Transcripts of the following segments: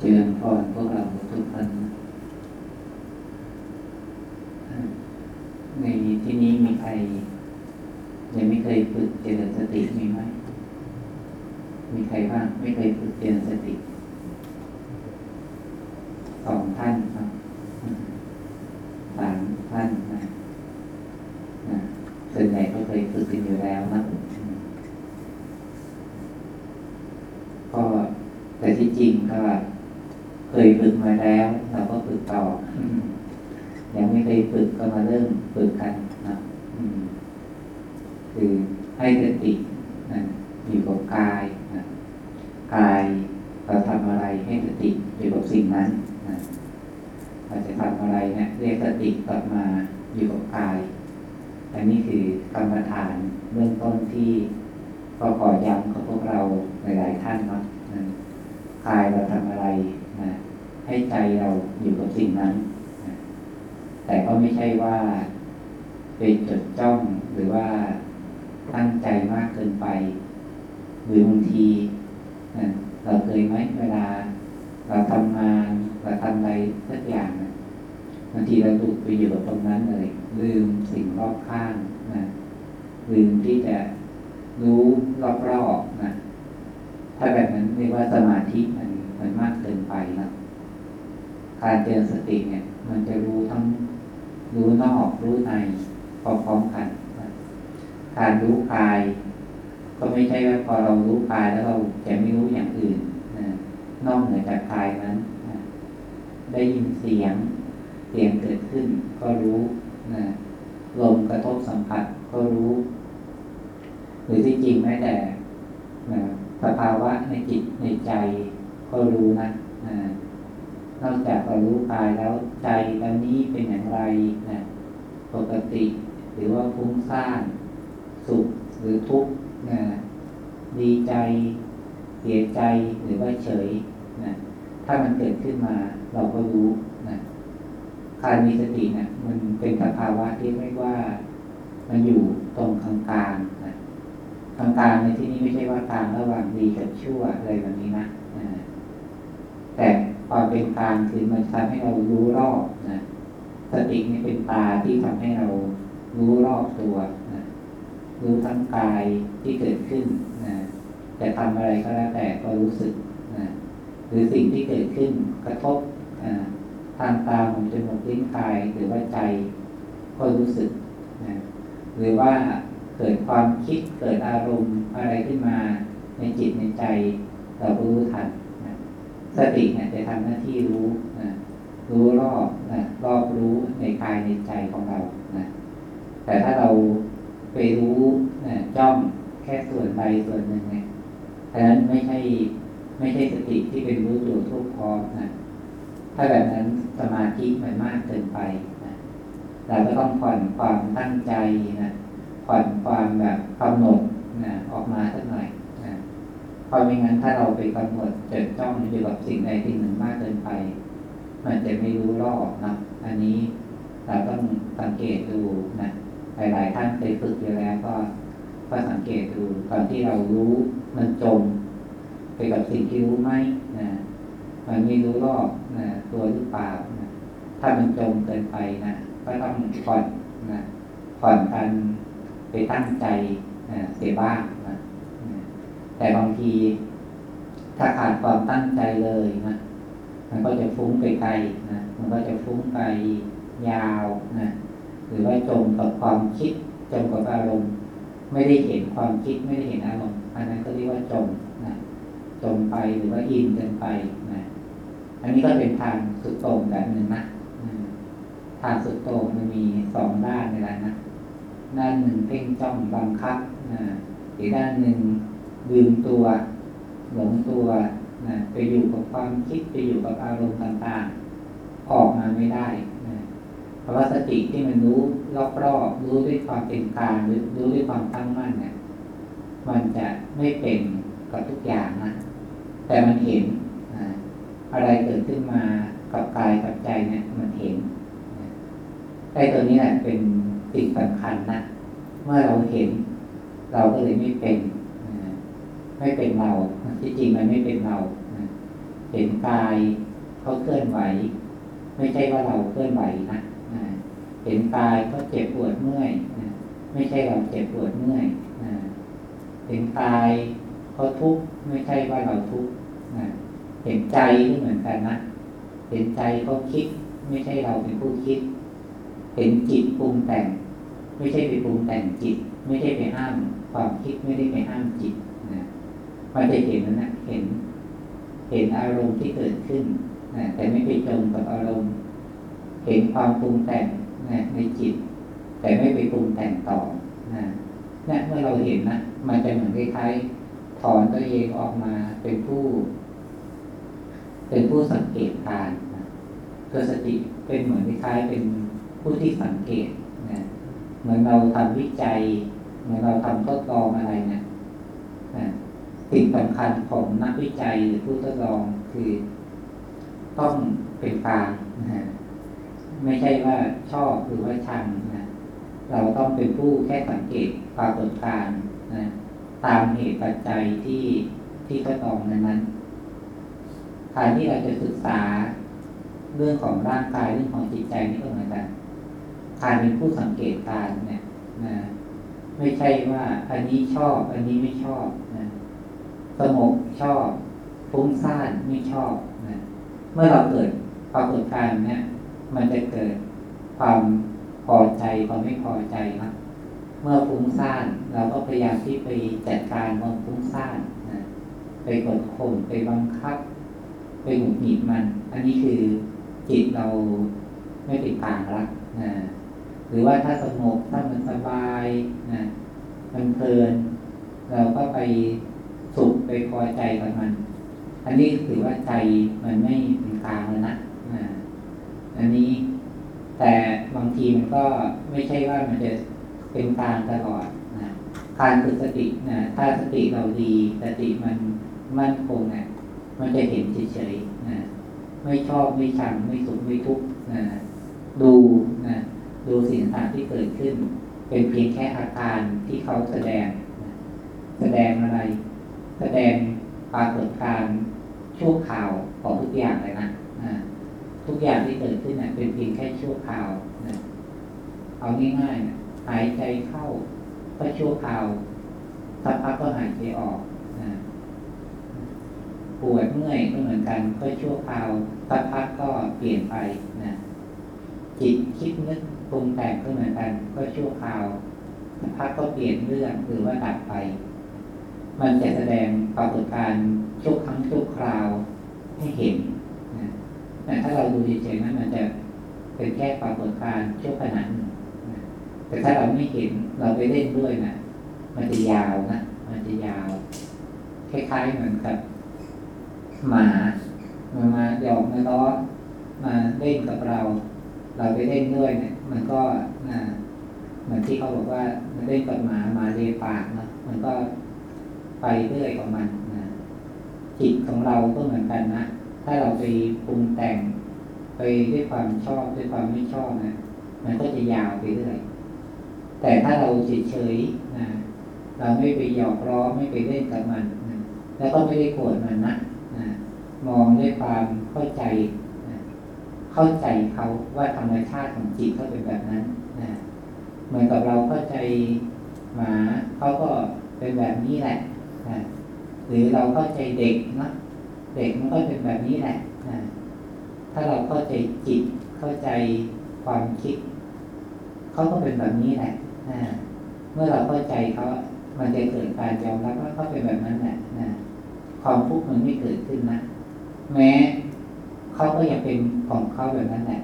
เจริญพรพวกเราทุกท่านในที่นี้มีใคร ยังไม่เคยฝึกเจริญสติมีไหม มีใครบ้างไม่เคยฝึกเจริญสติสองท่านครับสามท่านนะนะส่วนใหญ่ก็เคยฝึกกันอยู่แล้วนะก็แต่ที่จริงก็เคยฝึกมาแล้วเราก็ฝึกต่อยังไม่เคยฝึกก็มาเริ่มฝึกกันนะคือให้สตินะอยู่กับกายนะกายเราทำอะไรให้สติอยู่กับสิ่งนั้นนะเราจะทำอะไรเนะี่ยเรียกสติกลับมาอยู่กับกาย อันนี้คือกรรมฐานเบื้องต้นที่ก็ขอย้ำกับพวกเราหลายๆท่านเนาะกายเราทำอะไร นะให้ใจเราอยู่กับสิ่งนั้นนะแต่ก็ไม่ใช่ว่าไปจดจ้องหรือว่าตั้งใจมากเกินไป หรือบางทีนะเราเคยไหมเวลา เราทำงานเราทำอะไรสักอย่างนะบางทีเราดูไปอยู่กับตรงนั้นเลย ลืมสิ่งรอบข้างนะลืมที่จะรู้รอบๆนะถ้าแบบนั้นเรียกว่าสมาธิ มันมากเกินไปนะการเจริญสติเนี่ย มันจะรู้ทั้งรู้นอกรู้ในพร้อมๆกันการรู้กาย ก็ไม่ใช่ว่าพอเรารู้กายแล้วเราจะไม่รู้อย่างอื่นนะนอกเหนือจากกายนั้นนะได้ยินเสียง เสียงเกิดขึ้น ก็รู้นะลมกระทบสัมผัสก็รู้ หรือที่จริงแม้แต่นะสภาวะในจิตในใจ ก็รู้นะนอกจากเรารู้กายแล้วใจตอนนี้เป็นอย่างไรนะปกติ หรือว่าฟุ้งซ่านสุขหรือทุกข์นะดีใจเสียใจหรือว่าเฉยนะถ้ามันเกิดขึ้นมาเราก็รู้นะการมีสตินะมันเป็นสภาวะที่ไม่ว่า มันอยู่ตรงกลางกลางนะกลางกลางในที่นี้ไม่ใช่ว่ากลางระหว่างดีกับชั่วอะไรแบบนี้นะ แต่ความเป็นกลางคือมันทำให้เรารู้รอบนะสตินี่เป็นตาที่ทำให้เรารู้รอบตัวนะรู้ทั้งกายที่เกิดขึ้นนะจะทำอะไรก็แล้วแต่ก็รู้สึกนะหรือสิ่งที่เกิดขึ้นกระทบทางตาหูจมูกลิ้นกายหรือว่าใจก็รู้สึกนะหรือว่าเกิดความคิดเกิดอารมณ์อะไรขึ้นมาในจิตในใจเราก็รู้ทัน สติเนี่ยจะทำหน้าที่รู้นะรู้รอบนะรอบรู้ในกายในใจของเรานะแต่ถ้าเราไปรู้นะจ้องแค่ส่วนใดส่วนหนึ่งเนี่ยอันนั้นไม่ใช่ไม่ใช่สติที่เป็นรู้ตัวทุกพร้อมนะถ้าแบบนั้นสมาธิมันมากเกินไปนะเราก็ต้องผ่อนความตั้งใจนะผ่อนความแบบกำหนดนะออกมาสักหน่อย เพราะไม่งั้นถ้าเราไปกำหนดจดจ้องอยู่กับสิ่งใดสิ่งหนึ่งมากเกินไป มันจะไม่รู้รอบนะอันนี้เราต้องสังเกตดูนะหลายๆท่านเคยฝึกอยู่แล้วก็ก็สังเกตดูตอนที่เรารู้มันจม ไปกับสิ่งที่รู้ไหมนะมันไม่รู้รอบนะตัวหรือเปล่านะถ้ามันจมเกินไปนะก็ต้องผ่อนนะผ่อนกันไปตั้งใจนะเสียบ้าง แต่บางทีถ้าขาดความตั้งใจเลยนะ มันก็จะฟุ้งไปไกลนะ มันก็จะฟุ้งไปยาวนะ หรือว่าจมกับความคิด จมกับอารมณ์ ไม่ได้เห็นความคิดไม่ได้เห็นอารมณ์อันนั้นก็เรียกว่าจมนะจมไปหรือว่าอินเกินไปนะ อันนี้ก็เป็นทางสุดโต่งแบบหนึ่งนะทางสุดโต่งมันมีสองด้านในนั้นนะ ด้านหนึ่งเพ่งจ้องบังคับนะอีกด้านหนึ่ง ลืมตัว หลงตัวนะไปอยู่กับความคิดไปอยู่กับอารมณ์ต่างๆ ออกมาไม่ได้นะเพราะว่าสติที่มันรู้รอบๆรู้ด้วยความเป็นกลางหรือรู้ด้วยความตั้งมั่นเนี่ยมันจะไม่เป็นกับทุกอย่างนะแต่มันเห็นนะอะไรเกิดขึ้นมากับกายกับใจเนี่ย มันเห็นไอ้ตัวนี้แหละเป็นสิ่งสำคัญนะเมื่อเราเห็น เราก็เลยไม่เป็น ไม่เป็นเราที่จริงมันไม่เป็นเราเห็นกายเขาเคลื่อนไหว ไม่ใช่ว่าเราเคลื่อนไหวนะเห็นกายเขาเจ็บปวดเมื่อยไม่ใช่เราเจ็บปวดเมื่อยเห็นกายเขาทุกข์ไม่ใช่ว่าเราทุกข์เห็นใจก็เหมือนกันนะเห็นใจเขาคิด ไม่ใช่เราเป็นผู้คิด เห็นจิตปรุงแต่ง ไม่ใช่ไปปรุงแต่งจิต ไม่ใช่ไปห้าม ความคิดไม่ได้ไปห้ามจิต มันจะเห็นนะเห็น เห็นอารมณ์ที่เกิดขึ้นนะแต่ไม่ไปจมกับอารมณ์ เห็นความปรุงแต่งนะในจิต แต่ไม่ไปปรุงแต่งต่อนะนี่ยเมื่อเราเห็นนะมันจะเหมือนคล้ายๆถอนตัวเองออกมาเป็นผู้ เป็นผู้สังเกตการนะตัวสติเป็นเหมือนคล้ายๆเป็นผู้ที่สังเกตนะเหมือนเราทำวิจัย เหมือนเราทำทดลองอะไรเนะนะ สิ่งสำคัญของนักวิจัยหรือผู้ทดลองคือ ต้องเป็นกลางนะฮะไม่ใช่ว่าชอบหรือว่าชังนะเราต้องเป็นผู้แค่สังเกตปรากฏการณ์นะตามเหตุปัจจัยที่ที่ทดลองนั้นการที่เราจะศึกษาเรื่องของร่างกายเรื่องของจิตใจนี่ก็เหมือนกันการเป็นผู้สังเกตการเนี่ยนะไม่ใช่ว่าอันนี้ชอบ อันนี้ไม่ชอบนะ สงบชอบฟุ้งซ่านไม่ชอบนะเมื่อเราเกิดปรากฏการณ์เนี่ยมันจะเกิดความพอใจความไม่พอใจนะเมื่อฟุ้งซ่านเราก็พยายามที่ไปจัดการความฟุ้งซ่านนะไปกดข่มไปบังคับ ไปหงุดหงิดมัน อันนี้คือจิตเราไม่เป็นกลางรักนะหรือว่าถ้าสงบถ้ามันสบายนะมันเพลิน เราก็ไป สุขไปพอใจกับมัน อันนี้ถือว่าใจมันไม่เป็นกลางแล้วนะอันนี้แต่บางทีมันก็ไม่ใช่ว่ามันจะเป็นกลางตลอดนะการฝึกสตินะถ้าสติเราดีสติมันมั่นคงนะมันจะเห็นเฉยๆนะไม่ชอบไม่ชังไม่สุขไม่ทุกข์นะดูนะดูสิ่งต่างที่เกิดขึ้น เป็นเพียงแค่อาการที่เขาแสดงนะแสดงอะไร แสดงปรากฏการชั่วข่าวของทุกอย่างเลยนะทุกอย่างที่เกิดขึ้นนะเป็นเพียงแค่ชั่วคราวนะเอาง่ายๆนะหายใจเข้าก็ชั่วคราวสักพักก็หายใจออกนะปวดเมื่อยก็เหมือนกัน ก็ชั่วคราวสักพักก็เปลี่ยนไปนะจิตคิดนึกปรุงแต่งก็เหมือนกัน ก็ชั่วคราวสักพักก็เปลี่ยนเรื่องหรือว่าดับไป มันจะแสดงปรากฏการชั่วครั้งชั่วคราวให้เห็นแต่ถ้าเราดูเฉยๆนั้นมันจะเป็นแค่ปรากฏการณ์ชั่วขณะหนึ่งแต่ถ้าเราไม่เห็นเราไปเล่นด้วยนะมันจะยาวนะมันจะยาว คล้ายๆเหมือนกับ หมามันมาหยอกมาล้อมาเล่นกับเรา เราไปเล่นด้วยเนี่ย มันก็นะเหมือนที่เขาบอกว่ามันเล่นกับหมามาเลียปากนะมันก็ ไปเรื่อยของมันนะจิตของเราก็เหมือนกันนะ ถ้าเราไปปรุงแต่งไปด้วยความชอบด้วยความไม่ชอบนะมันก็จะยาวไปเรื่อยแต่ถ้าเราเฉยๆนะเราไม่ไปหยอกล้อไม่ไปเล่นกับมันนะแล้วก็ไม่ได้โกรธมันนะนะมองด้วยความเข้าใจนะเข้าใจเขาว่าธรรมชาติของจิตเขาเป็นแบบนั้นนะเหมือนกับเราเข้าใจหมาเขาก็เป็นแบบนี้แหละ นะหรือเราเข้าใจเด็กนะเด็กมันก็เป็นแบบนี้แหละถ้าเราเข้าใจจิตเข้าใจความคิดเขาก็เป็นแบบนี้แหละเมื่อเราเข้าใจเขามันจะเกิดการยอมรับว่าเขาเป็นแบบนั้นแหละความทุกข์มันไม่เกิดขึ้นนะแม้เขาก็ยังเป็นของเขาแบบนั้นแหละ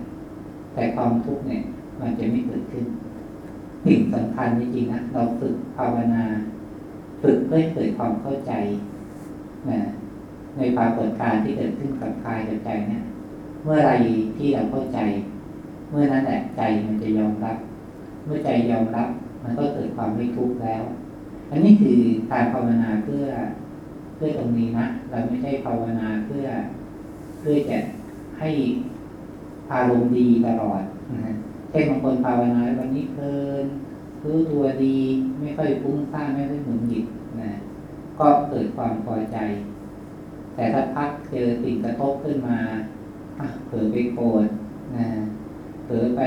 แต่ความทุกข์เนี่ย มันจะไม่เกิดขึ้นสิ่งสำคัญจริงๆนะเราฝึกภาวนา ฝึกเพื่อเกิดความเข้าใจนะในปรากฏการที่เกิดขึ้นกับกายกับใจเนี่ยเมื่อไรที่เราเข้าใจ เมื่อนั้นแหละใจมันจะยอมรับ เมื่อใจยอมรับ มันก็เกิดความไม่ทุกข์แล้ว อันนี้คือการภาวนาเพื่อเพื่อตรงนี้นะเราไม่ใช่ภาวนาเพื่อเพื่อจะให้อารมณ์ดีตลอดนะเช่นบางคนภาวนาวันนี้เพลิน รู้ตัวดี ไม่ค่อยฟุ้งซ่านไม่ค่อยหมุนหงิดนะก็เกิดความพอใจ แต่ถ้าพักเจอสิ่งกระทบขึ้นมาเผลอไปโกรธนะเผลอไป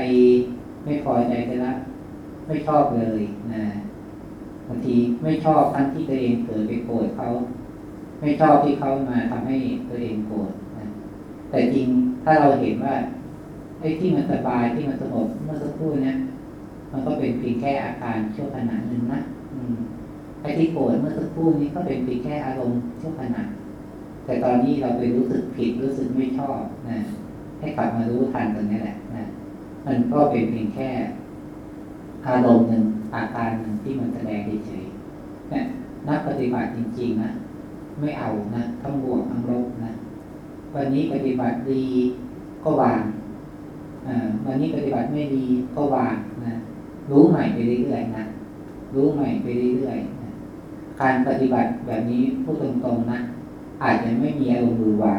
ไม่พอใจไปละไม่ชอบเลยนะบางทีไม่ชอบทั้งที่ตัวเองเผลอไปโกรธเขา ไม่ชอบที่เขามาทำให้ตัวเองโกรธนะแต่จริงถ้าเราเห็นว่าไอ้ที่มันสบายที่มันสงบเมื่อสักครู่นี้ มันก็เป็นเพียงแค่อาการชั่วขณะหนึ่งนะไอ้ที่โกรธเมื่อสักครู่นี้ก็เป็นเพียงแค่อารมณ์ชั่วขณะ แต่ตอนนี้เราไปรู้สึกผิดรู้สึกไม่ชอบนะให้กลับมารู้ทันตรงนี้แหละนะมันก็เป็นเพียงแค่อารมณ์หนึ่งอาการหนึ่งที่มันแสดงเฉยๆเนี่ยนักปฏิบัติจริงๆนะไม่เอานะทั้งบวกทั้งลบนะวันนี้ปฏิบัติดีก็วางวันนี้ปฏิบัติไม่ดีก็วางนะ รู้ใหม่ไปเรื่อยๆนะรู้ใหม่ไปเรื่อยๆนะการปฏิบัติแบบนี้พูดตรงๆนะอาจจะไม่มีอารมณ์หรือวา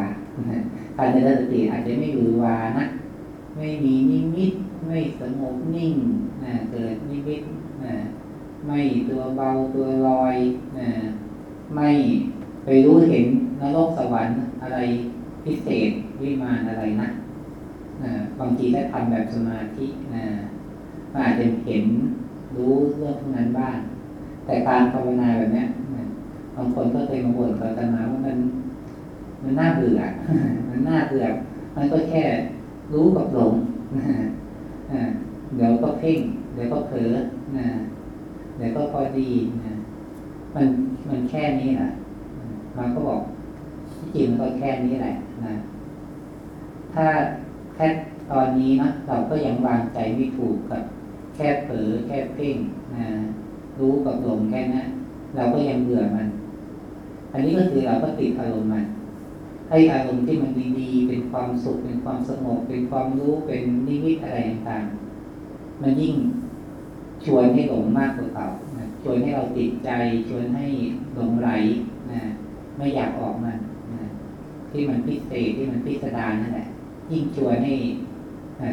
การเจริญสติอาจจะไม่หรือวานะไม่มีนิมิตไม่สงบนิ่งนะเกิดนิมิตนะไม่ตัวเบาตัวลอยนะไม่ไปรู้เห็นนรกสวรรค์อะไรพิเศษวิมานอะไรนะนะบางทีถ้ทำแบบสมาธินะ อาจจะเห็นรู้เรื่องพวกนั้นบ้าง แต่การภาวนาแบบนี้บางคนก็เคยมาบ่นกับอามาว่ามัน มันน่าเบื่อ มันน่าเบื่อ มันก็แค่รู้กับหลงเดี๋ยวก็เพ่ง เดี๋ยวก็เผลอเดี๋ยวก็พอดีนะมันมันแค่นี้แหละมันก็บอกจริงมันก็แค่นี้แหละนะถ้าแค่ตอนนี้นะเราก็ยังวางใจไม่ถูกกับ ค่เผลอแค่เพ่งนะรู้กับหลงแค่นั้นเราก็ยังเบื่อมัน อันนี้ก็คือเราก็ติดอารมณ์มันให้อารมณ์ที่มันดีๆ เป็นความสุข เป็นความสงบ เป็นความรู้ เป็นนิมิตอะไรต่างๆ มันยิ่งชวนให้หลงมากกว่าเก่าชวนให้เราติดใจ ชวนให้หลงไหลนะไม่อยากออกมันนะที่มันพิเศษที่มันพิสดารนั่นแหละ ยิ่งชวนให้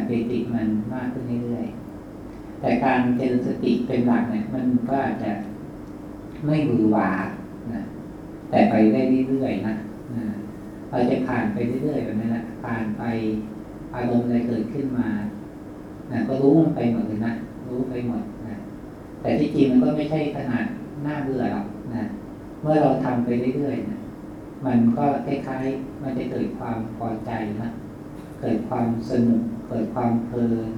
ไปติดมันมากขึ้นเรื่อยๆ แต่การเจริญสติเป็นหลักเนี่ย มันก็อาจจะไม่หวือหวานะแต่ไปได้เรื่อยๆนะเราจะผ่านไปเรื่อยๆแบบนั้นนะผ่านไปอารมณ์อะไรเกิดขึ้นมานะก็รู้มันไปหมดเลยนะรู้ไปหมดนะแต่ที่จริงมันก็ไม่ใช่ขนาดหน่าเบื่อหรอกนะเมื่อเราทำไปเรื่อยๆนะมันก็คล้ายๆมันจะเกิดความพอใจนะเกิดความสนุกเกิดความเพลิน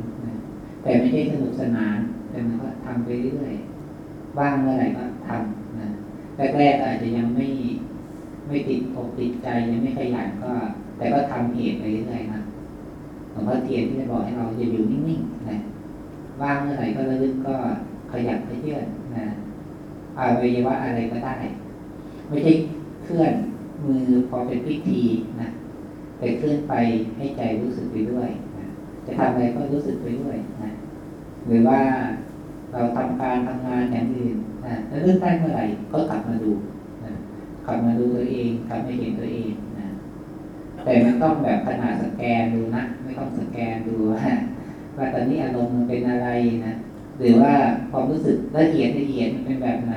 แต่ไม่ใช่สนุกสนานแต่มันก็ทำไปเรื่อยๆว่างเมื่อไหร่ก็ทำนะแรกๆอาจจะยังไม่ไม่ติดอกติดใจยังไม่ขยันก็ แต่ก็ทำเหตุไปเรื่อยๆนะหลวงพ่อเทียนที่จะบอกให้เราอย่าอยู่นิ่งๆนะว่างเมื่อไหร่ก็ระลึกก็ขยับไปเรื่อยนะอาวัยวะอะไรก็ได้ ไม่ใช่เคลื่อนมือพอเป็นพิธีนะแต่เคลื่อนไปให้ใจรู้สึกไปด้วยนะ จะทำอะไรก็รู้สึกไปด้วยนะหรือว่าเราทำการทำงานอย่างอื่นนะแล้วเรื่องได้เมื่อไหร่ก็กลับมาดูนะกลับมาดูตัวเองกลับมาเห็นตัวเองนะแต่ไม่ต้องแบบขนาดสแกนดูนะไม่ต้องสแกนดูว่าว่าตอนนี้อารมณ์มันเป็นอะไรนะหรือว่าความรู้สึกละเอียดละเอียดมันเป็นแบบไหน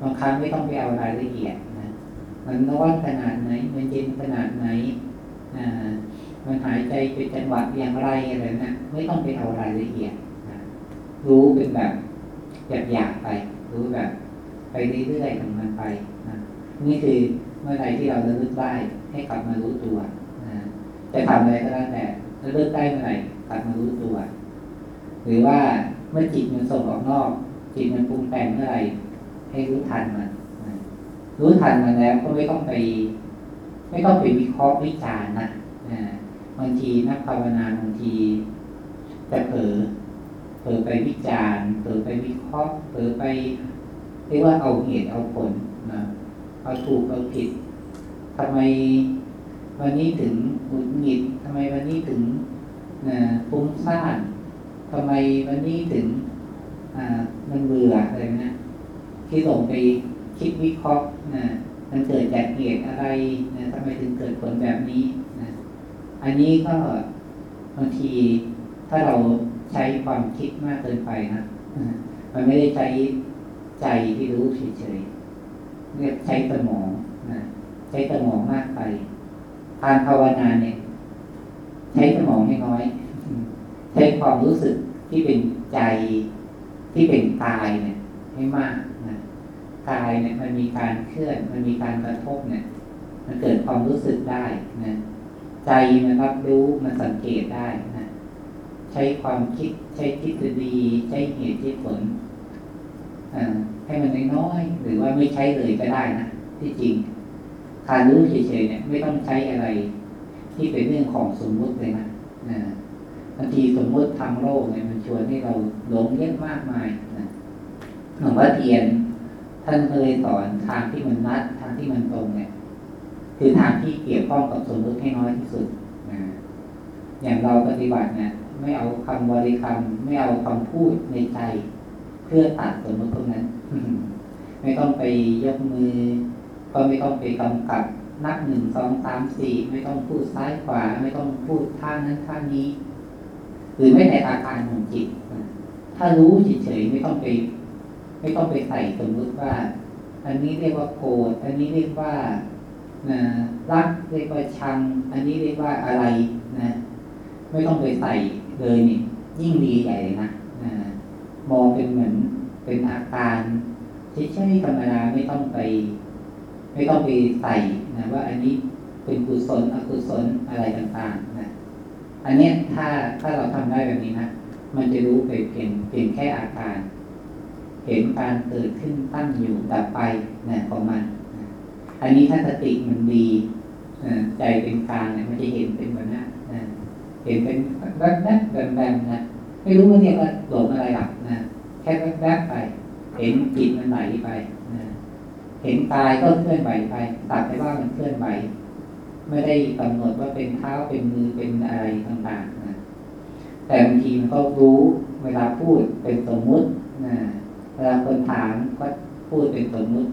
บางครั้งไม่ต้องไปเอารายละเอียดนะมันร้อนขนาดไหน มันเย็นขนาดไหนอ่า มันหายใจเป็นจังหวะอย่างไรอะไรนะไม่ต้องไปเอารายละเอียดนะรู้เป็นแบบหยาบๆไป รู้แบบ ไปเรื่อยๆของมันไปนี่คือเมื่อใดที่เราระลึกได้ให้กลับมารู้ตัวนะจะทำอะไรก็แล้วแต่ระลึกได้เมื่อไหร่กลับมารู้ตัว หรือว่าเมื่อจิตมันส่งออกนอก จิตมันปรุงแต่งเมื่อไหร่ให้รู้ทันมันรู้ทันมันแล้วก็ไม่ต้องไป ไม่ต้องไปวิเคราะห์วิจารณ์นะ บางทีนักภาวนาบางทีจะเผลอเผลอไปวิจารณ์เผลอไปวิเคราะห์เผลอไปเรียกว่าเอาเหตุเอาผลนะเอาถูกเอาผิดทำไมวันนี้ถึงหงุดหงิดทำไมวันนี้ถึงฟุ้งซ่านทำไมวันนี้ถึงมันเบื่ออะไรนะที่ส่งไปคิดวิเคราะห์นะมันเกิดจากเหตุอะไรนะทำไมถึงเกิดผลแบบนี้ อันนี้ก็บางทีถ้าเราใช้ความคิดมากเกินไปนะมันไม่ได้ใช้ใจที่รู้เฉยๆเรียกใช้สมองนะใช้สมองมากไปการภาวนาเนี่ย ใช้สมองให้น้อย ใช้ความรู้สึกที่เป็นใจที่เป็นกายเนี่ย ให้มากนะกายเนี่ยมันมีการเคลื่อน มันมีการกระทบเนี่ย มันเกิดความรู้สึกได้นะ ใจมันรับรู้มันสังเกตได้นะใช้ความคิดใช้ทฤษฎีใช้เหตุใช้ผลให้มันน้อยๆหรือว่าไม่ใช้เลยก็ได้นะที่จริงการรู้เฉยๆเนี่ย ไม่ต้องใช้อะไร ที่เป็นเรื่องของสมมุติเลยนะบางทีสมมุติทางโลกเนี่ยมันชวนให้เราหลงเยอะมากมายนะหลวงพ่อเทียน ท่านเคยสอนทางที่มันนัดทางที่มันตรงเนี่ย คือทางที่เกี่ยวข้องกับสมมติให้น้อยที่สุดนะอย่างเราปฏิบัติเนี่ยไม่เอาคำบริกรรมไม่เอาคำพูดในใจเพื่อตัดสมมติตรงนั้น ไม่ต้องไปยกมือ ก็ไม่ต้องไปกำกับนับหนึ่งสองสามสี่ไม่ต้องพูดซ้ายขวา ไม่ต้องพูดท่านั้นท่านี้ หรือไม่แต่อาการของจิตถ้ารู้เฉยๆไม่ต้องไป ไม่ต้องไปใส่สมมติว่า อันนี้เรียกว่าโกรธอันนี้เรียกว่า รักเรียกว่าชัง อันนี้เรียกว่าอะไรนะ ไม่ต้องไปใส่เลยนี่ยิ่งดีใหญ่เลยนะมองเป็นเหมือนเป็นอาการที่ใช่ธรรมดาไม่ต้องไป ไม่ต้องไปใส่นะว่าอันนี้เป็นกุศลอกุศลอะไรต่างๆนะอันนี้ถ้าถ้าเราทำได้แบบนี้นะมันจะรู้ไปเพียงเพียงแค่อาการ เห็นการเกิดขึ้นตั้งอยู่ดับไปนะของมัน อันนี้ถ้าสติมันดีใจเป็นกลางเนี่ยมันจะเห็นเป็นแบบนั้นนะเห็นเป็นแวบๆแบมๆนะไม่รู้ว่าเนี่ยว่าหลงอะไรหรอกนะแค่แวบๆไป เห็นจิตมันไหลไปนะเห็นกายก็เคลื่อนไหวไป ตัดไปว่ามันเคลื่อนไหวไม่ได้กำหนดว่าเป็นเท้าเป็นมือเป็นอะไรต่างๆนะแต่บางทีมันก็รู้เวลาพูดเป็นสมมุตินะเวลาคนถามก็พูดเป็นสมมุติ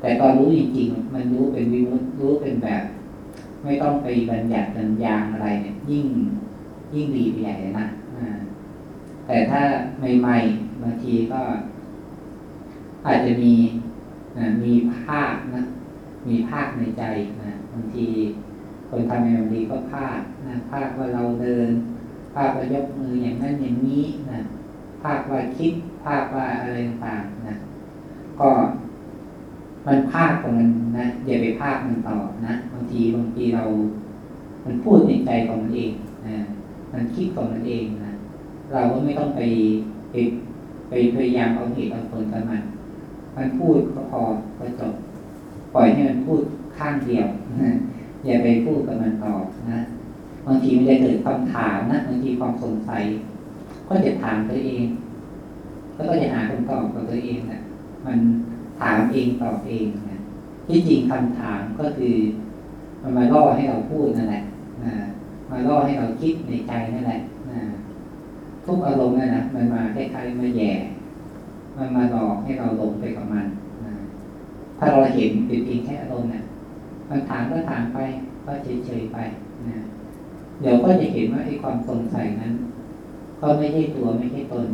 แต่ตอนรู้จริงๆมันรู้เป็นวิมุตรู้เป็นแบบ ไม่ต้องไปบัญญัติบัญยางอะไรเนี่ย ยิ่งยิ่งดีไปใหญ่เลยนะแต่ถ้าใหม่ๆบางทีก็ อาจจะมีมีภาพนะ มีภาพในใจนะบางทีคนทำในบางทีก็ภาพนะภาพว่าเราเดิน ภาพว่ายกมืออย่างนั้นอย่างนี้นะภาพว่าคิดภาพว่าอะไรต่างๆนะก็ มันภาพของมันนะอย่าไปภาพมันต่อนะบางทีบางทีเรา มันพูดในใจของมันเองนะมันคิดของมันเองนะเราก็ไม่ต้องไปไปไปพยายามเอาเหตุเอาผลกับมัน มันพูดก็พอก็จบปล่อยให้มันพูดข้างเดียวนะอย่าไปพูดกับมันต่อนะบางทีมันจะเกิดคำถามนะบางทีความสงสัย ก็จะถามตัวเอง แล้วก็จะหาคำตอบกับตัวเองนะมัน ถามเองตอบเองนะที่จริงคำถามก็คือ มันมาล่อให้เราพูดนั่นแหละนะมาล่อให้เราคิดในใจนั่นแหละนะทุกอารมณ์นั่นนะมันมาคล้ายๆมาแย่ มันมาหลอกให้เราลงไปกับมันนะถ้าเราเห็นเป็นเพียงแค่อารมณ์นะมันถามก็ถามไปก็เฉยๆไปนะเดี๋ยวก็จะเห็นว่าไอ้ความสงสัยนั้น ก็ไม่ใช่ตัวไม่ใช่ตน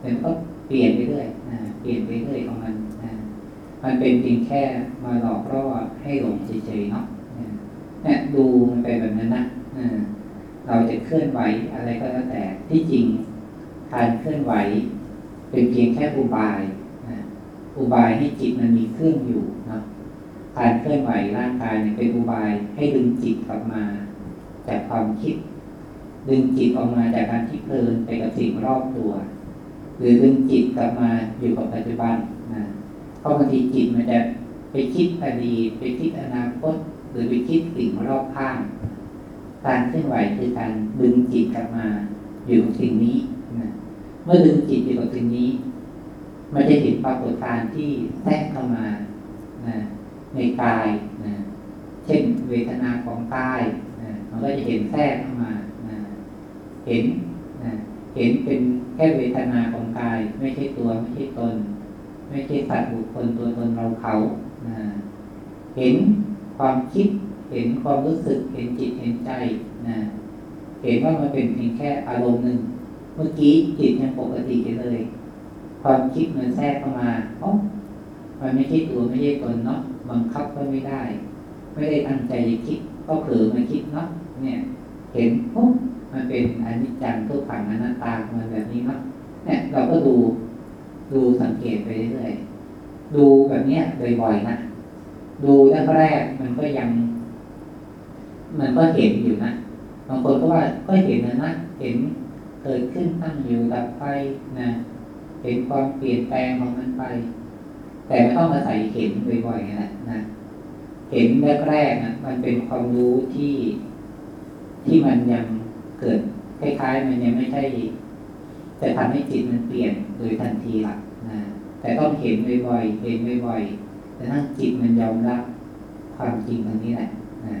แต่ก็เปลี่ยนไปเรื่อยนะเปลี่ยนไปเรื่อยของมัน มันเป็นเพียงแค่มาหลอกล่อให้หลงเฉยๆเนาะเนี่ยดูมันไปแบบนั้นนะเราจะเคลื่อนไหวอะไรก็แล้วแต่ที่จริงการเคลื่อนไหว เป็นเพียงแค่อุบายอุบายให้จิตมันมีเครื่องอยู่นะการเคลื่อนไหวร่างกายเนี่ยเป็นอุบายให้ดึงจิตกลับมาจากความคิด ดึงจิตออกมาจากการที่เพลินไปกับสิ่งรอบตัว หรือดึงจิตกลับมาอยู่กับปัจจุบัน ราะบางทีจิตมันจะไปคิดอดีตไปคิดอนาคต หรือไปคิดสิ่งรอบข้าง การเคลื่อนไหวคือการดึงจิตกลับมาอยู่กับสิ่งนี้นะเมื่อดึงจิตอยู่กับสิ่งนี้ มันจะเห็นปรากฏการณ์ที่แทรกเข้ามานะในกายนะเช่นเวทนาของกายนะมันก็จะเห็นแทรกเข้ามานะเห็นนะเห็นเป็นแค่เวทนาของกาย ไม่ใช่ตัวไม่ใช่ตน ไม่ใช่สัตว์บุคคลตัวตนเราเขาเห็นความคิด เห็นความรู้สึก เห็นจิตเห็นใจนะเห็นว่ามันเป็นเพียงแค่อารมณ์หนึ่ง เมื่อกี้จิตยังปกติเลย ความคิดมันแทรกเข้ามาอ๋อมันไม่ใช่ตัวไม่ใช่ตนเนาะบังคับก็ไม่ได้ ไม่ได้ตั้งใจจะคิด ก็เผลอมาคิดเนาะเนี่ย เห็นปุ๊บมันเป็นอนิจจังทุกขังอนัตตามันแบบนี้เนาะเนี่ยเราก็ดู ดูสังเกตไปเรื่อยๆ ดูแบบเนี้ยบ่อยๆนะ ดูแรกๆมันก็ยัง มันก็เห็นอยู่นะ บางคนก็ว่าก็เห็นนะนะ เห็นเกิดขึ้นตั้งอยู่ดับไปนะ เห็นความเปลี่ยนแปลงของมันไป แต่ไม่ต้องอาศัยเห็นบ่อยๆนะนะ เห็นแรกๆนะมันเป็นความรู้ที่ที่มันยังเกิดคล้ายๆ มันยังไม่ใช่ จะทำให้จิตมันเปลี่ยนโดยทันทีหลักนะแต่ต้องเห็นบ่อยๆเห็นบ่อยๆแต่ถ้าจิตมันยอมรับความจริงตรงนี้แหละนะ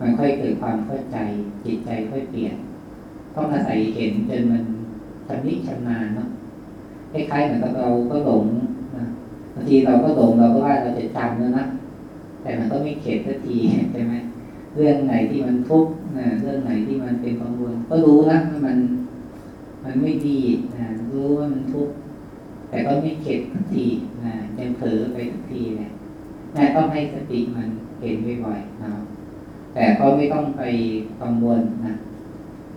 มันค่อยเกิดความเข้าใจ จิตใจค่อยเปลี่ยน ต้องอาศัยเห็นจนมันชำนิชำนาญเนาะคล้ายๆเหมือนกับเราก็หลงนะบางทีเราก็หลงเราก็ว่าเราจะจำแล้วนะแต่มันก็ไม่เข็ดสักทีใช่ไหมเรื่องไหนที่มันทุกข์นะเรื่องไหนที่มันเป็นกังวลก็รู้นะว่ามัน มันไม่ดีนะรู้ว่ามันทุกข์แต่ก็ไม่เข็ดสักทีนะยังเผลอไปสักทีเนี่ยน่ต้องให้สติมันเห็นบ่อยๆนะแต่ก็ไม่ต้องไปกังวลนะ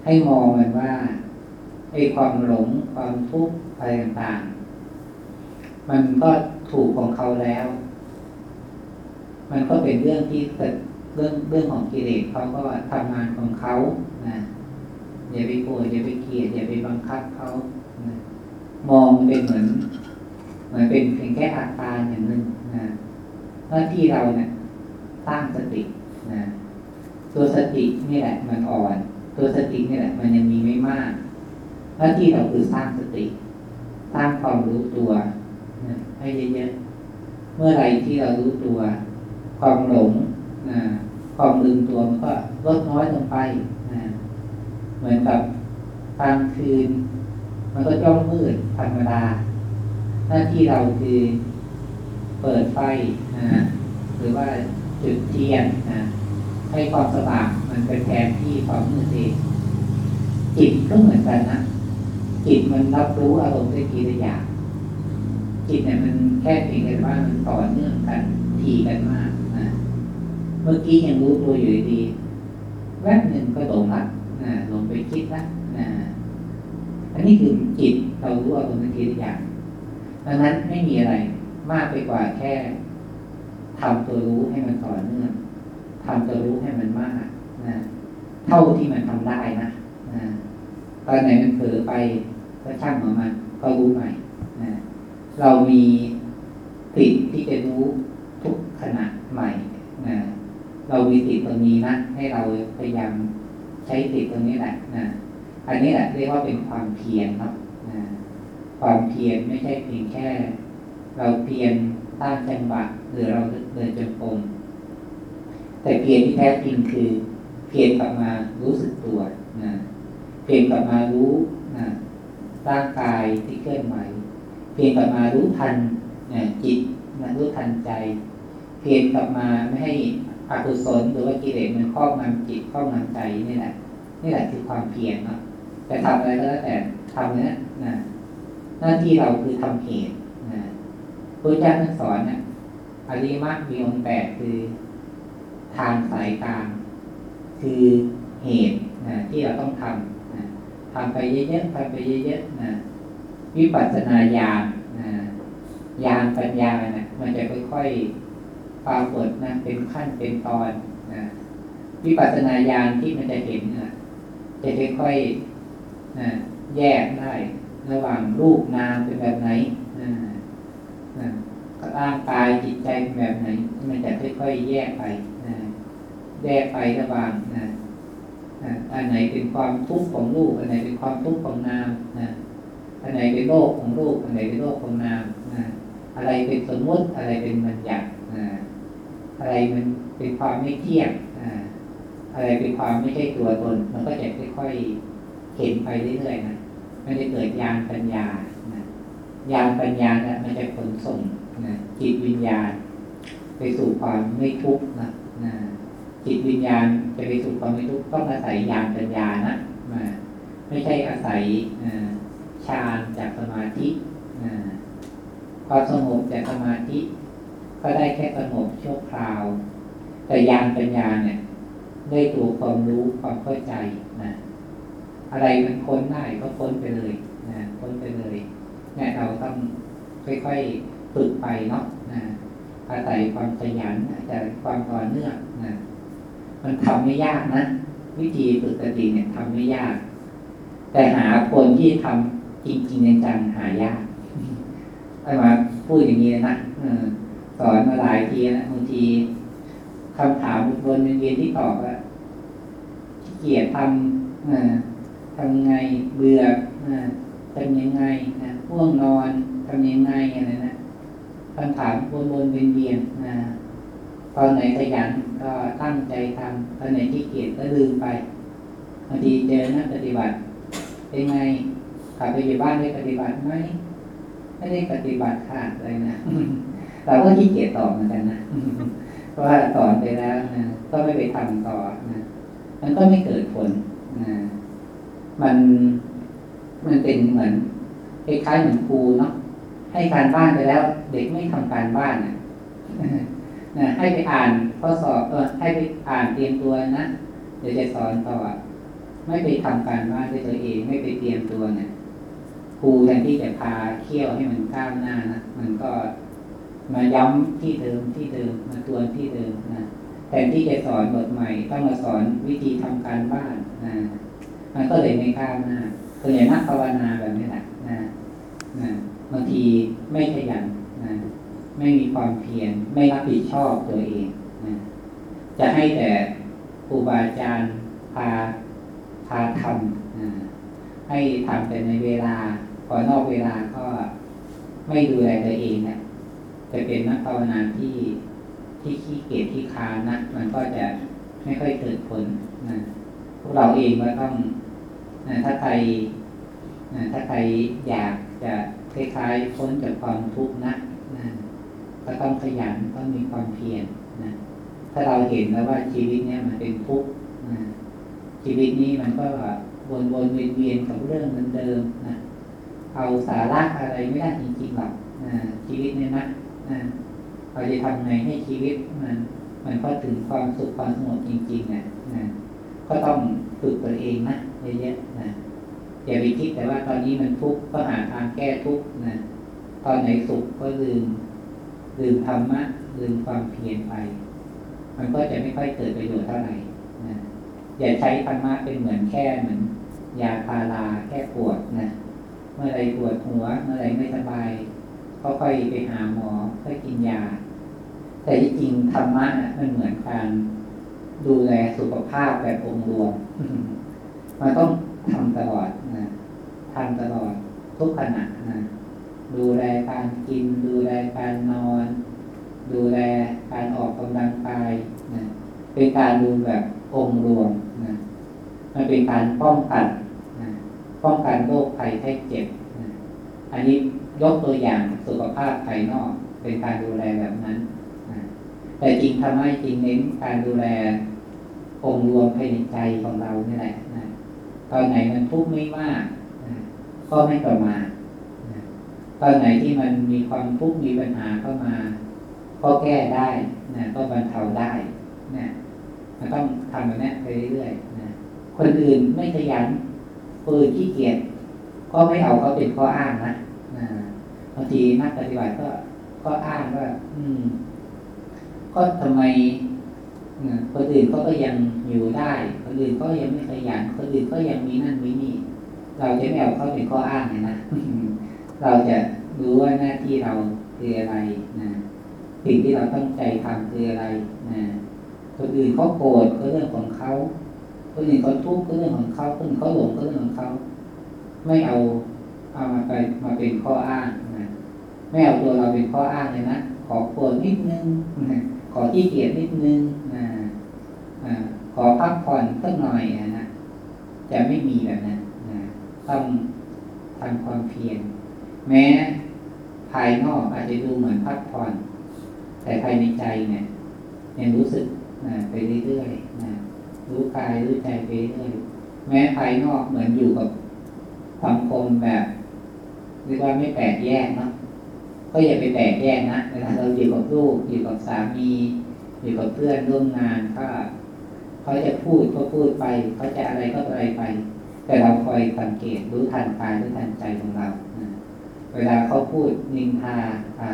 ให้มองมันว่าไอ้ความหลงความทุกข์อะไรต่างๆ มันก็ถูกของเขาแล้ว มันก็เป็นเรื่องที่เกิดเรื่องเรื่องของกิเลสเขาก็ทำงานของเขา อย่าไปโกรธอย่าไปเกลียดอย่าไปบังคับเขามองเป็นเหมือน เหมือนเป็นเพียงแค่อาการอย่างหนึ่งนะหน้าที่เราเนะี่ยสร้างสตินะตัวสตินี่แหละ มันอ่อน ตัวสตินี่แหละ มันยังมีไม่มากหน้าที่เราคือสร้างสติ สร้างความรู้ตัวนะให้เยอะๆเมื่อไรที่เรารู้ตัว ความหลงนะความลืมตัวมันก็ลดน้อยลงไป เหมือนกับกลางคืน มันก็ย่อมมืดธรรมดา หน้าที่เราคือเปิดไฟนะหรือว่าจุดเทียนนะให้ความสว่างมันเป็นแทนที่ความมืดเองจิตก็เหมือนกันนะจิตมันรับรู้อารมณ์ได้ทีละย่าจิตเนี่ยมันแค่เพียงแต่ว่ามันต่อเนื่องกันทีกันมากนะเมื่อกี้ยังรู้ตัวอยู่ดี แวบหนึ่งก็หลงละนะหลงไป คิดละนะอันนี้คือจิตเรารู้อารมณ์ได้ทีอย่างดังนั้นไม่มีอะไรมากไปกว่าแค่ทำตัวรู้ให้มันต่อเนื่องทำตัวรู้ให้มันมากนะเท่าที่มันทำได้นะนะตอนไหนมันเผลอไปก็ช่างของมันก็รู้ใหม่นะเรามีติดที่จะรู้ทุกขณะใหม่นะเรามีติดตรงนี้นะให้เราพยายาม ใช้ติดตรงนี้แหละนะอันนี้แหละเรียกว่าเป็นความเพียรครับนะความเพียรไม่ใช่เพียงแค่ เราเพียรตั้งจังหวะหรือเราเดินจงกรมแต่เพียรที่แท้จริงคือ เพียรกลับมารู้สึกตัวนะเพียรกลับมารู้นะร่างกายที่เคลื่อนไหวเพียรกลับมารู้ทันนะจิตนะรู้ทันใจ เพียรกลับมาไม่ให้ อกุศลหรือว่ากิเลสมันครอบงำจิตครอบงำใจนี่แหละนี่แหละคือความเพียรเนาะแต่ทำอะไรก็แล้วแต่ทำเนี้ยนะหน้าที่เราคือทำเหตุนะพระเจ้าท่านสอนนะอริมักมีองค์แปดคือ ทางสายกลางคือเหตุนะที่เราต้องทำนะทำไปเยอะๆทำไปเยอะๆนะวิปัสสนาญาณนะญาณปัญญานะมันจะค่อยๆ ปรากฏนะเป็นขั้นเป็นตอนนะวิปัสสนาญาณที่มันจะเห็นนะจะค่อยๆนะแยกได้ระหว่างรูปนามเป็นแบบไหนนะนะร่างกายจิตใจเป็นแบบไหน มันจะค่อยๆแยกไปนะแยกไประหว่างนะอันไหนเป็นความทุกข์ของรูปอันไหนเป็นความทุกข์ของนามนะอันไหนเป็นโลกของรูปอันไหนเป็นโลกของนามนะอะไรเป็นสมมติอะไรเป็นบัญญัติ อะไรมันเป็นความไม่เที่ยงอะไรเป็นความไม่ใช่ตัวตน มันก็จะค่อยๆเห็นไปเรื่อยๆนะมันจะเกิดญาณปัญญานะญาณปัญญานะมันจะขนส่งนะจิตวิญญาณ ไปสู่ความไม่ทุกข์นะนะจิตวิญญาณจะไปสู่ความไม่ทุกข์ต้องอาศัยญาณปัญญานะมาไม่ใช่อาศัยฌานจากสมาธิความสงบจากสมาธิ ก็ได้แค่สงบชั่วคราว แต่ยานปัญญาเนี่ยได้ตัวความรู้ความเข้าใจนะอะไรมันพ้นได้ก็พ้นไปเลยนะพ้นไปเลยเนี่ยเราต้องค่อยๆฝึกไปเนาะนะอาศัยความขยันอาศัยความต่อเนื่องนะมันทำไม่ยากนะวิธีฝึกสติเนี่ยทำไม่ยาก แต่หาคนที่ทำจริงๆจังหายากไอ้มาพูดอย่างนี้นะ สอนมาหลายทีนะบางทีคำถามวนเวียนที่ตอบว่าเกียรทำทำไงเบื่อทำยังไงนะห่วงนอนทำยังไงอะไรนะคำถามวนๆเวียนนะตอนไหนขยันก็ตั้งใจทำตอนไหนที่เกียจก็ลืมไปบางทีเจอนักปฏิบัติ เป็นไงกลับไปอยู่บ้านได้ปฏิบัติไหมไม่ได้ปฏิบัติขาดเลยนะ เราก็ขี้เกียจตอบเหมือนกันนะเพราะว่าสอนไปแล้วนะก็ไม่ไปทำต่อนะมันก็ไม่เกิดผลนะมันมันเป็นเหมือนคล้ายๆเหมือนครูเนาะให้การบ้านไปแล้ว เด็กไม่ทำการบ้านนะนะให้ไปอ่านข้อสอบเออให้ไปอ่านเตรียมตัวนะเดี๋ยวจะสอนต่อไม่ไปทำการบ้านด้วยตัวเอง ไม่ไปเตรียมตัวเนี่ยครูแทนที่จะพาเที่ยวให้มันก้าวหน้านะมันก็ มาย้ำที่เดิมที่เดิมมาตวนที่เดิมนะแทนที่จะสอนบทใหม่ต้องมาสอนวิธีทำการบ้านนะมันก็เลยไม่ก้าวหน้าส่วนใหญ่นักภาวนาแบบนี้แหละนะนะบางทีไม่ขยันนะไม่มีความเพียรไม่รับผิดชอบตัวเองนะจะให้แต่ครูบาอาจารย์พาพาทำนะให้ทำแต่ในเวลาพอนอกเวลาก็ไม่ดูแลตัวเองเนะ จะเป็นนักภาวนาที่ที่ขี้เกียจที่ค้านะมันก็จะไม่ค่อยเกิดผลนะพวกเราเองก็ต้องนะถ้าใครนะถ้าใครอยากจะคล้ายๆพ้นจากความทุกข์นะนะก็ต้องขยันต้องมีความเพียรนะถ้าเราเห็นแล้วว่าชีวิตเนี้ยมันเป็นทุกข์นะชีวิตนี้มันก็วนวนเวียนเวียนกับเรื่องเดิมๆนะเอาสาระอะไรไม่ได้จริงๆหรอกนะชีวิตเนี่ยนะ นะเราจะทำไงให้ชีวิตมันมันก็ถึงความสุขความสงบจริงๆนะนะก็ต้องฝึกตัวเองนะเยอะๆนะอย่าไปคิดแต่ว่าตอนนี้มันทุกข์ก็หาทางแก้ทุกข์นะตอนไหนสุขก็ลืมลืมธรรมะลืมความเพียรไป มันก็จะไม่ค่อยเกิดประโยชน์เท่าไหร่นะอย่าใช้ธรรมะเป็นเหมือนแค่เหมือนยาพาราแค่ปวดนะเมื่อไรปวดหัว เมื่อไรไม่สบาย ก็ค่อยไปหาหมอค่อยกินยา แต่จริงธรรมะมันเหมือนการดูแลสุขภาพแบบองค์รวมมันต้องทำตลอดนะทำตลอดทุกขณะนะดูแลการกิน ดูแลการนอน ดูแลการออกกำลังกายนะเป็นการดูแบบองค์รวมนะมันเป็นการป้องกันนะป้องกันโรคภัยไข้เจ็บนะอันนี้ ยกตัวอย่างสุขภาพภายนอก เป็นการดูแลแบบนั้นนะแต่จริงทำให้จริงเน้นการดูแลองค์รวมภายในใจของเรานี่แหละนะตอนไหนมันทุกข์ไม่มากนะก็ไม่ประมาทนะตอนไหนที่มันมีความทุกข์มีปัญหาเข้ามา ก็แก้ได้นะก็บรรเทาได้นะมันต้องทำแบบนี้ไปเรื่อยๆนะคนอื่นไม่ขยันคนอื่นขี้เกียจก็ไม่เอาเขาเป็นข้ออ้างนะนะ บางทีนักปฏิบัติก็ก็อ้างว่า อืม ก็ทำไมคนอื่นเขาก็ยังอยู่ได้คนอื่นก็ยังไม่ขยันคนอื่นก็ยังมีนั่นมีนี่ เราจะไม่เอาเขาเป็นข้ออ้างเลยนะเราจะรู้ว่าหน้าที่เราคืออะไรนะสิ่งที่เราตั้งใจทำคืออะไรนะคนอื่นเขาโกรธก็เรื่องของเขาคนอื่นเขาทุกข์ก็เรื่องของเขาคนอื่นเขาหลงก็เรื่องของเขาไม่เอาเอามาไปมาเป็นข้ออ้างนะ ไม่เอาตัวเราเป็นข้ออ้างเลยนะ ขอโกรธนิดนึงนะขอขี้เกียจนิดนึงนะขอพักผ่อนสักหน่อยนะ จะไม่มีแบบนั้นนะต้องทำความเพียร แม้ภายนอกอาจจะดูเหมือนพักผ่อน แต่ภายในใจเนี่ยยังรู้สึกนะไปเรื่อยๆนะรู้กายรู้ใจไปเรื่อยแม้ภายนอกเหมือนอยู่กับสังคมแบบเรียกว่าไม่แตกแยกเนาะ ก็อย่าไปแตกแยกนะเวลาเราอยู่กับลูกอยู่กับสามีอยู่กับเพื่อนร่วมงานก็เขาจะพูดก็พูดไปเขาจะอะไรก็อะไรไป แต่เราคอยสังเกตรู้ทันกายรู้ทันใจของเราเวลาเขาพูดนินทาอ่า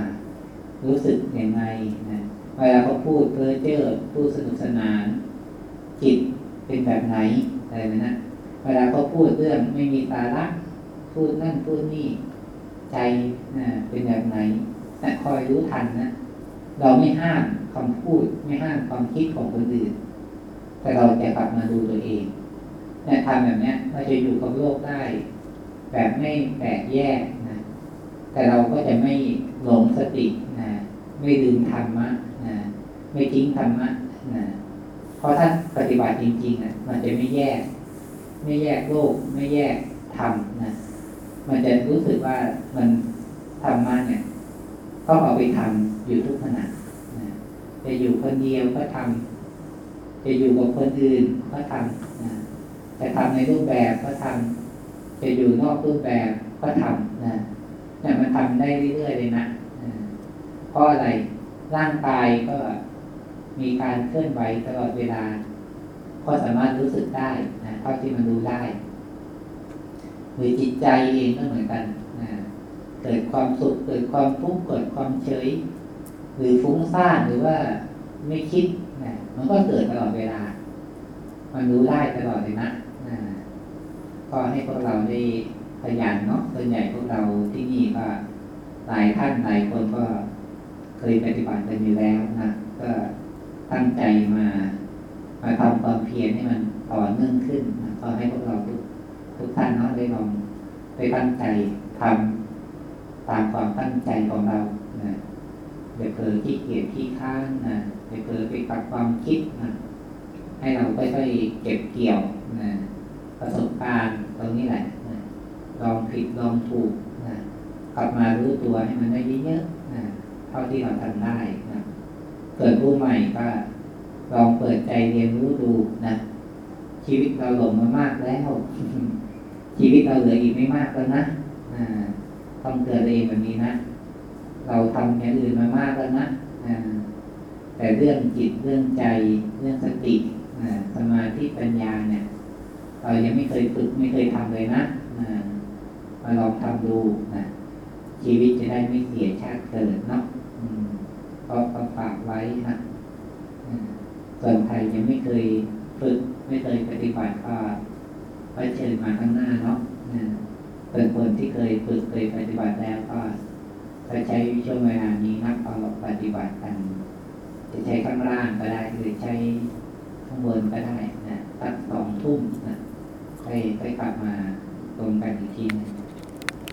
รู้สึกยังไงนะเวลาเขาพูดเพ้อเจ้อพูดสนุกสนาน จิตเป็นแบบไหนอะไรนะเวลาเขาพูดเรื่องไม่มีสาระพูดนั่นพูดนี่ ใจนะเป็นแบบไหนนะคอยรู้ทันนะเราไม่ห้ามคำพูด ไม่ห้ามความคิดของคนอื่น แต่เราจะกลับมาดูตัวเองนี่ยทำแบบนี้เราจะอยู่กับโลกได้ แบบไม่แตกแยกนะแต่เราก็จะไม่หลงสตินะไม่ลืมธรรมะนะไม่ทิ้งธรรมะนะเพราะถ้าปฏิบัติจริงๆอะมันจะไม่แยก ไม่แยกโลก ไม่แยกธรรมนะ มันจะรู้สึกว่ามันธรรมะเนี่ยต้องเอาไปทำอยู่ทุกขณะนะจะอยู่คนเดียวก็ทำจะอยู่กับคนอื่นก็ทำนะจะทำในรูปแบบก็ทำจะอยู่นอกรูปแบบก็ทำนะเนี่ยมันทำได้เรื่อยๆเลยนะนะเพราะอะไรร่างกายก็มีการเคลื่อนไหวตลอดเวลา ก็สามารถรู้สึกได้นะเท่าที่มันรู้ได้ หรือจิตใจเองก็เหมือนกันนะเกิดความสุขเกิดความทุกข์เกิดความเฉย หรือฟุ้งซ่านหรือว่าไม่คิดนะมันก็เกิดตลอดเวลา มันรู้ได้ตลอดเลยนะนะก็ให้พวกเราได้ขยันเนาะส่วนใหญ่พวกเราที่นี่ก็หลายท่านหลายคนก็เคยปฏิบัติกันอยู่แล้วนะก็ตั้งใจมามาทำความเพียรให้มันต่อเนื่องขึ้นนะก็ให้พวกเราทุก ทุกท่านเนาะได้ลองได้ตั้งใจทำตามความตั้งใจของเรานะอย่าเผลอขี้เกียจขี้ข้านนะอย่าเผลอไปกับความคิดนะให้เราค่อยๆเก็บเกี่ยวนะประสบการณ์ตรงนี้แหละนะลองผิดลองถูกนะกลับมารู้ตัวให้มันได้เยอะๆนะเท่าที่เราทำได้นะเกิดรู้ใหม่ก็ลองเปิดใจเรียนรู้ดูนะชีวิตเราหลงมามากแล้ว ชีวิตเราเหลืออีกไม่มากแล้วนะอต้องเกิดเองแบบนี้นะ เราทำอย่างอื่นมามากแล้วนะแต่เรื่องจิตเรื่องใจเรื่องสติสมาธิปัญญาเนี่ย เรายังไม่เคยฝึกไม่เคยทำเลยนะมาลองทำดูนะชีวิตจะได้ไม่เสียชาติเกิดเนาะก็ฝากไว้นะส่วนใครยังไม่เคยฝึกไม่เคยปฏิบัติก็ ก็เชิญมาข้างหน้าเนาะเป็นคนที่เคยฝึกเคยปฏิบัติแล้วก็จะใช้ช่วงเวลานี้นักเอาปฏิบัติกัน จะใช้ข้างล่างก็ได้หรือใช้ข้างบนก็ได้นะตัดสองทุ่มนะไปไปกลับมาตรงกันอีกทีนึง